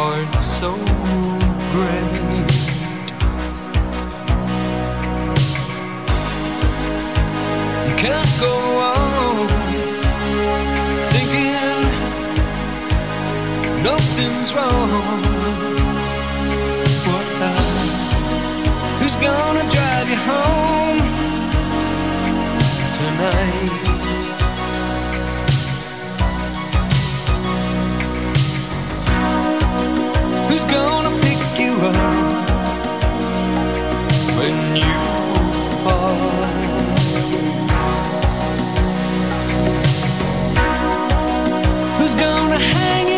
heart so great. You can't go on thinking nothing's wrong. What Who's gonna drive you home tonight? Gonna pick you up when you fall. Who's gonna hang it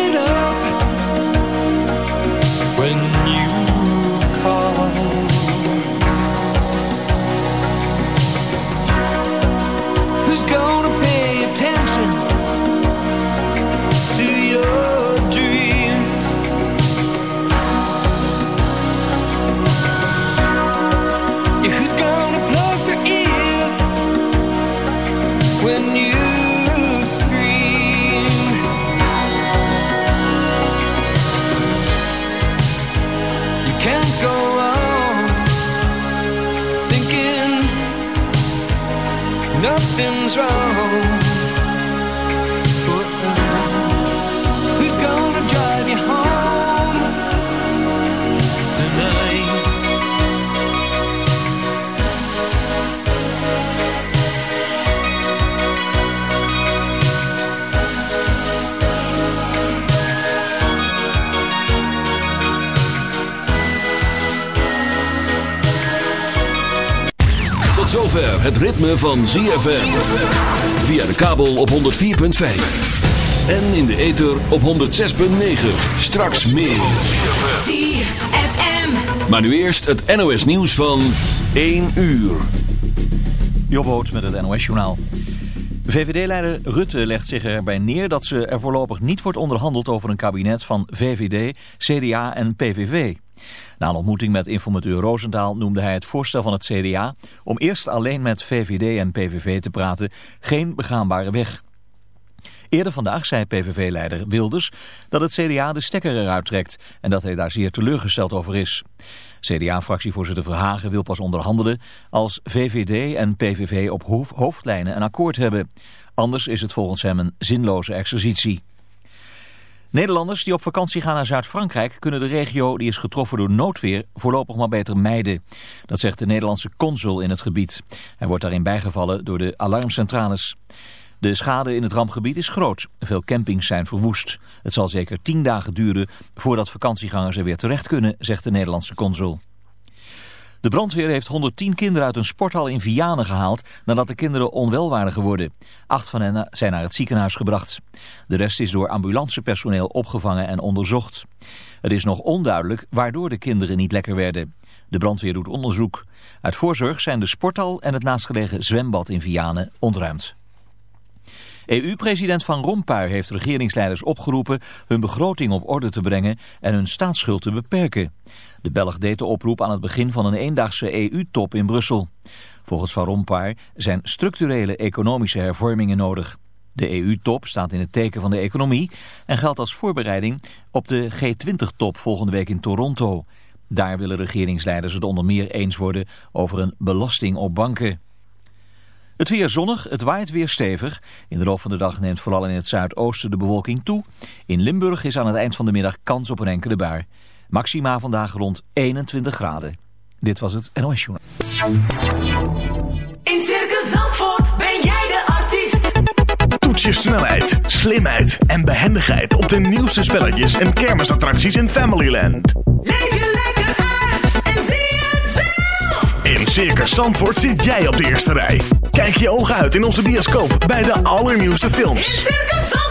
wrong. Zover het ritme van ZFM. Via de kabel op 104.5. En in de ether op 106.9. Straks meer. ZFM. Maar nu eerst het NOS nieuws van 1 uur. Jobboot met het NOS-journaal. VVD-leider Rutte legt zich erbij neer dat ze er voorlopig niet wordt onderhandeld over een kabinet van VVD, CDA en PVV. Na een ontmoeting met informateur Roosendaal noemde hij het voorstel van het CDA om eerst alleen met VVD en PVV te praten geen begaanbare weg. Eerder vandaag zei PVV-leider Wilders dat het CDA de stekker eruit trekt en dat hij daar zeer teleurgesteld over is. CDA-fractievoorzitter Verhagen wil pas onderhandelen als VVD en PVV op hoofd- hoofdlijnen een akkoord hebben. Anders is het volgens hem een zinloze exercitie. Nederlanders die op vakantie gaan naar Zuid-Frankrijk kunnen de regio die is getroffen door noodweer voorlopig maar beter mijden. Dat zegt de Nederlandse consul in het gebied. Hij wordt daarin bijgevallen door de alarmcentrales. De schade in het rampgebied is groot. Veel campings zijn verwoest. Het zal zeker tien dagen duren voordat vakantiegangers er weer terecht kunnen, zegt de Nederlandse consul. De brandweer heeft 110 kinderen uit een sporthal in Vianen gehaald nadat de kinderen onwel waren geworden. Acht van hen zijn naar het ziekenhuis gebracht. De rest is door ambulancepersoneel opgevangen en onderzocht. Het is nog onduidelijk waardoor de kinderen niet lekker werden. De brandweer doet onderzoek. Uit voorzorg zijn de sporthal en het naastgelegen zwembad in Vianen ontruimd. EU-president Van Rompuy heeft regeringsleiders opgeroepen hun begroting op orde te brengen en hun staatsschuld te beperken. De Belg deed de oproep aan het begin van een eendaagse EU-top in Brussel. Volgens Van Rompuy zijn structurele economische hervormingen nodig. De EU-top staat in het teken van de economie en geldt als voorbereiding op de G20-top volgende week in Toronto. Daar willen regeringsleiders het onder meer eens worden over een belasting op banken. Het weer zonnig, het waait weer stevig. In de loop van de dag neemt vooral in het zuidoosten de bewolking toe. In Limburg is aan het eind van de middag kans op een enkele bui. Maxima vandaag rond 21 graden. Dit was het NOS Journal. In Circus Zandvoort ben jij de artiest. Toets je snelheid, slimheid en behendigheid op de nieuwste spelletjes en kermisattracties in Familyland. Leef je lekker uit en zie het zelf. In Circus Zandvoort zit jij op de eerste rij. Kijk je ogen uit in onze bioscoop bij de allernieuwste In films. Circus Zandvoort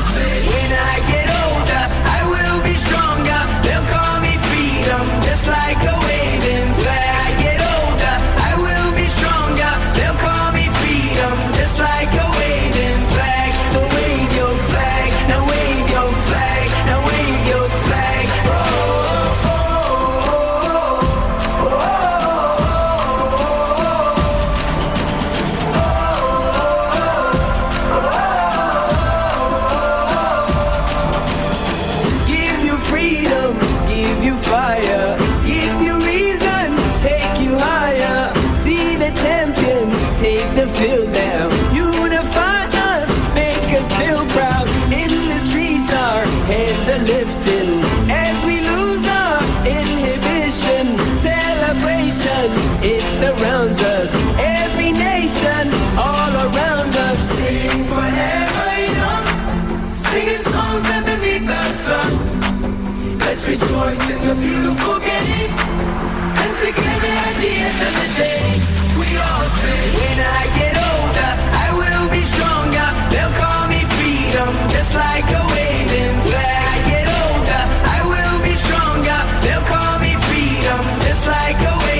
When I get in the streets, our heads are lifting as we lose our inhibition. Celebration, it surrounds us, every nation, all around us. Sing forever young, singing songs underneath the sun. Let's rejoice in the beautiful game, and together at the end of the day, we all sing. When I get older, I will be strong just like a waving flag. I get older, I will be stronger. They'll call me freedom, just like a waving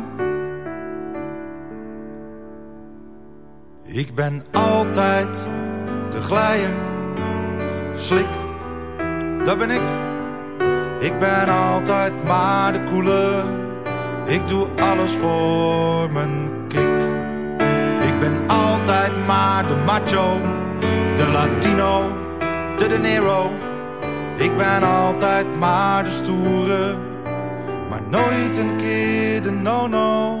Ik ben altijd de glijer, slik, dat ben ik. Ik ben altijd maar de koele, ik doe alles voor mijn kick. Ik ben altijd maar de macho, de latino, de de nero. Ik ben altijd maar de stoere, maar nooit een keer de no-no.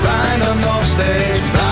Bijna nog blij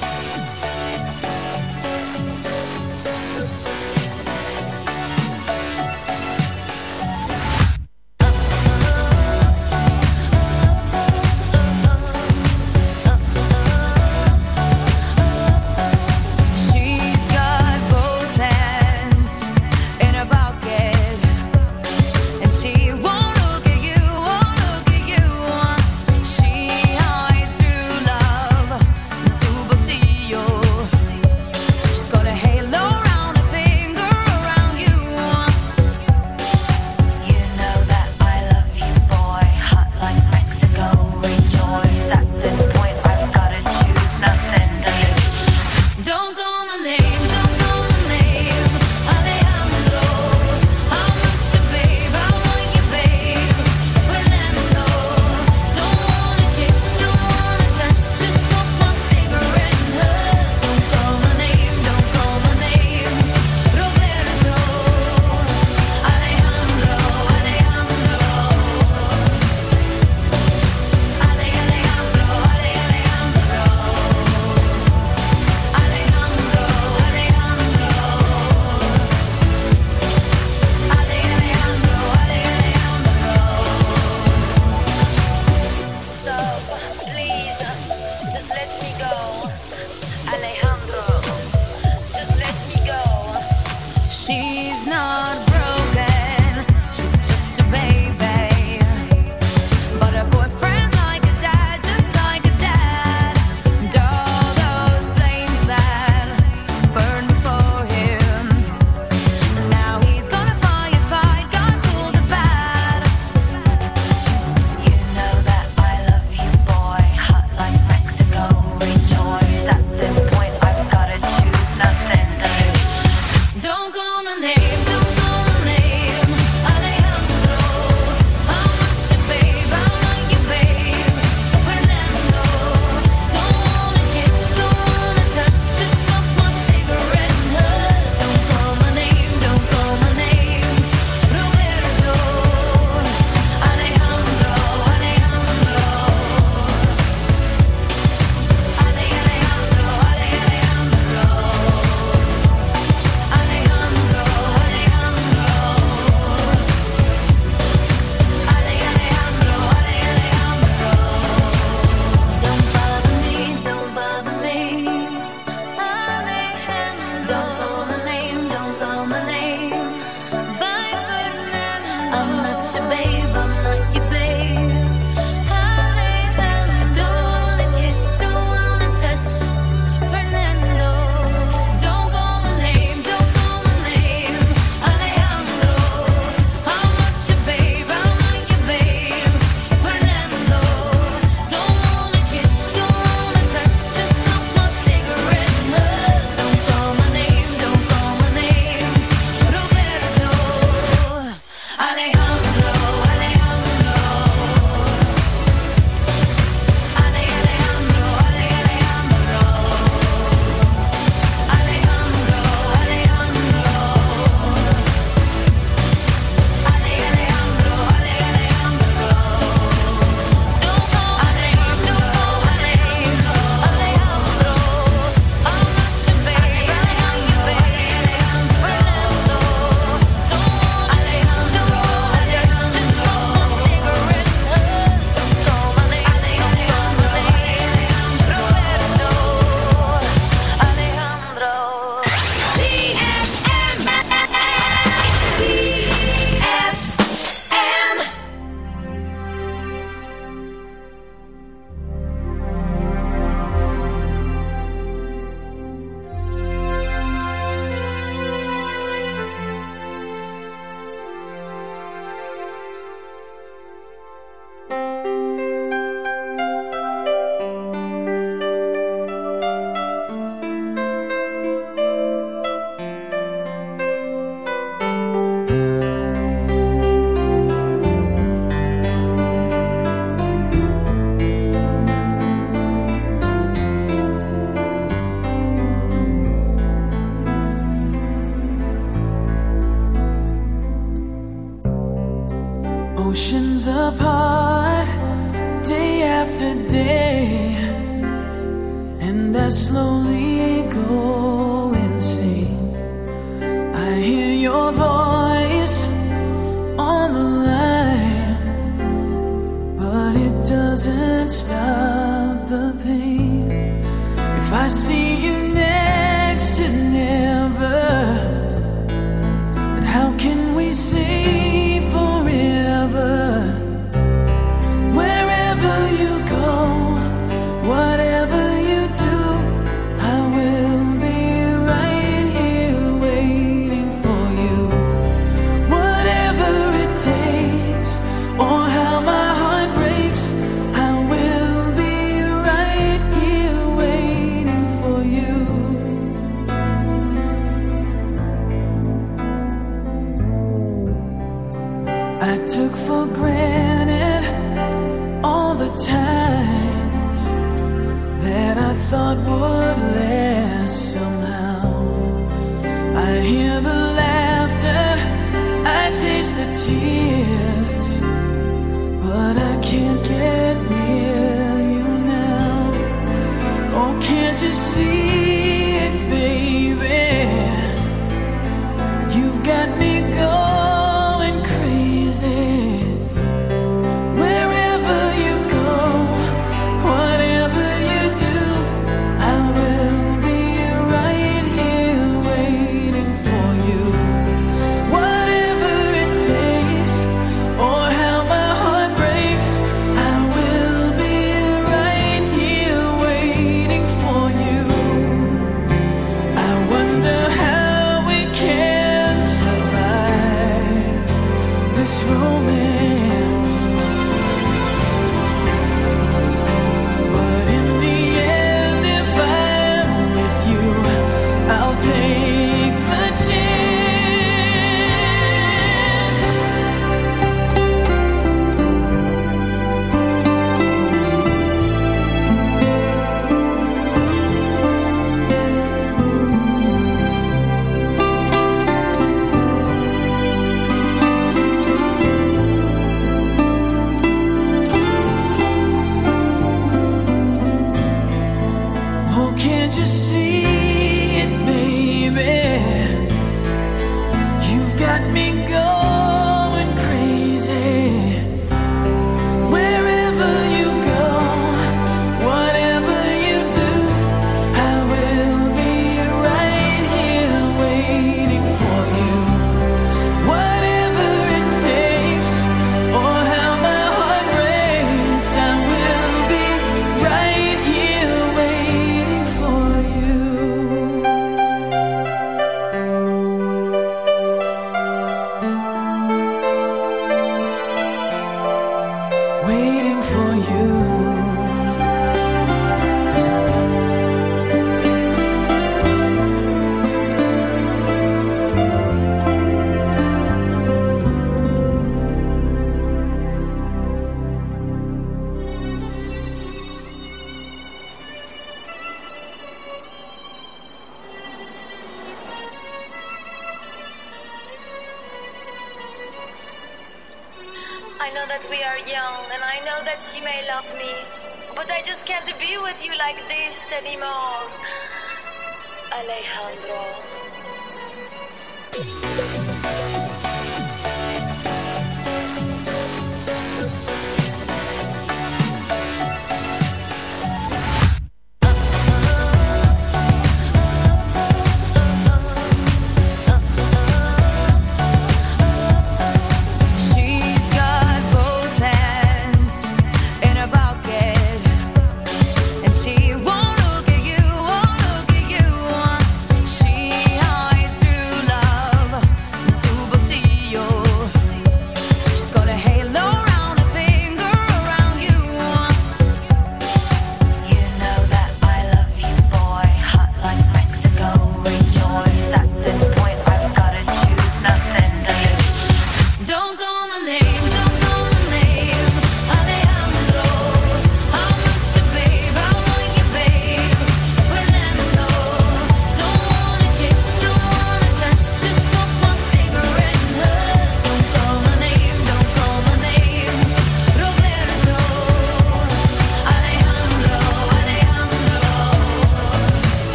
Can't you see?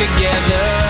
together.